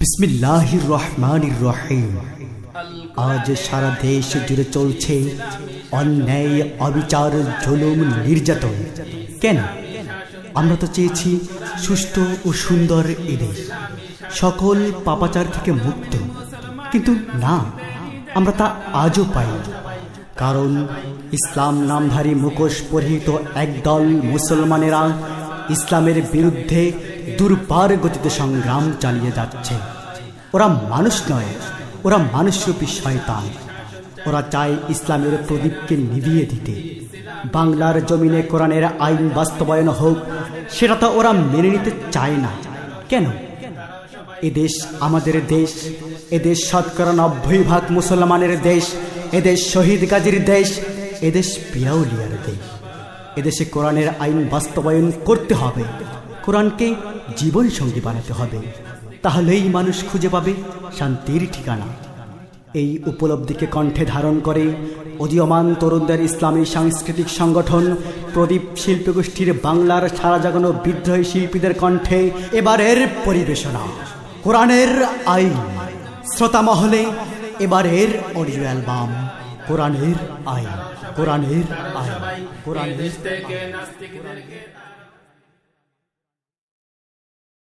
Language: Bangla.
বিসমিল্লাহির আজ সারা দেশ জুড়ে চলছে অন্যায়, অবিচার, জুলুম, নির্যাতন। কেন? আমরা তো চেয়েছি সুস্থ ও সুন্দর এদেশ সকল পাপাচার থেকে মুক্ত। কিন্তু না, আমরা তা আজও পাই কারণ ইসলাম নামধারী মুখোশ পরিহিত একদল মুসলমানেরা ইসলামের বিরুদ্ধে দুর্বার গতিতে সংগ্রাম চালিয়ে যাচ্ছে। ওরা মানুষ নয়, ওরা মানুষরূপী শয়তান। ওরা চায় ইসলামের প্রদীপকে নিভিয়ে দিতে। বাংলার জমিনে কোরআনের আইন বাস্তবায়ন হোক, সেটা তো ওরা মেনে নিতে চায় না। কেন? এদেশ আমাদের দেশ এদেশ শতকরা নব্বই ভাগ মুসলমানের দেশ এদেশ শহীদ গাজীর দেশ এদেশ পিয়াউলিয়ার দেশ। এদেশে কোরআনের আইন বাস্তবায়ন করতে হবে। কোরআনকে জীবন সঙ্গী বানাতে হবে। তাহলেই মানুষ খুঁজে পাবে শান্তির ঠিকানা। এই উপলব্ধিকে কণ্ঠে ধারণ করে উদীয়মান তরুণদের ইসলামী সাংস্কৃতিক সংগঠন প্রদীপ শিল্পগোষ্ঠীর বাংলার সারা জাগানো বিদ্রোহী শিল্পীদের কণ্ঠে এবারের পরিবেশনা। কোরআনের আইন। শ্রোতা মহলে এবারের অডিও অ্যালবাম। কোরআনের আইন। কোরআনের আইন। নাস্তিকদেরকে